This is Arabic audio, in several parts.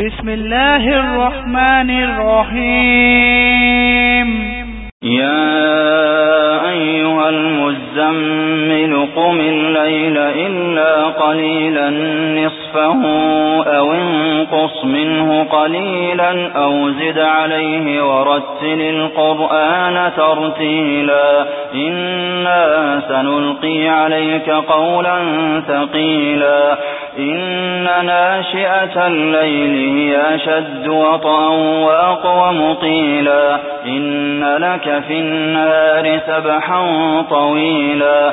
بسم الله الرحمن الرحيم يا أيها المزمل قم الليل إلا قليلا نصفه أو منه قليلا أو زد عليه ورتل القرآن ترتيلا. إنا سنلقي عليك قولا ثقيلا. إن ناشئة الليل هي أشد وطأا وأقوم قيلا إن لك في النار سبحا طويلا.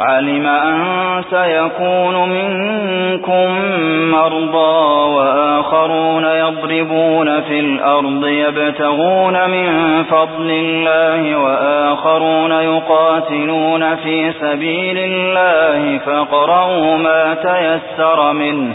علم أن سيكون منكم مرضى وآخرون يضربون في الأرض يبتغون من فضل الله وآخرون يقاتلون في سبيل الله فاقرؤوا ما تيسر منه